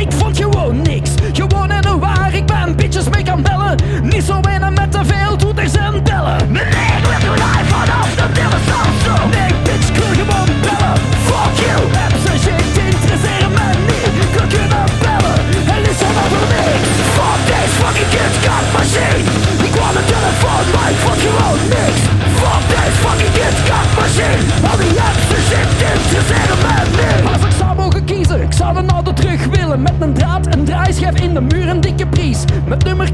ik vond gewoon niks. Gewoon en waar, ik ben bitches mee kan bellen. Niet zo wennen met te veel doet er zijn. Met nummer